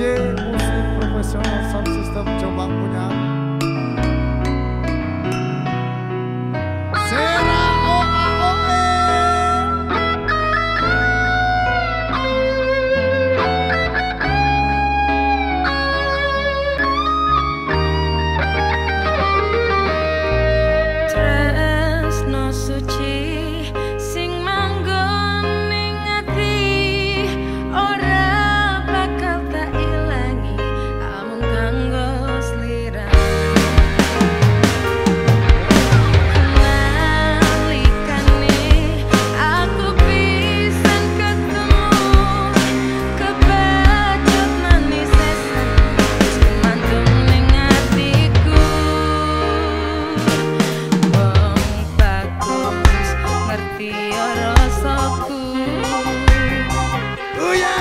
DJ musik profesional sound system coba punya rasaku Oh yeah.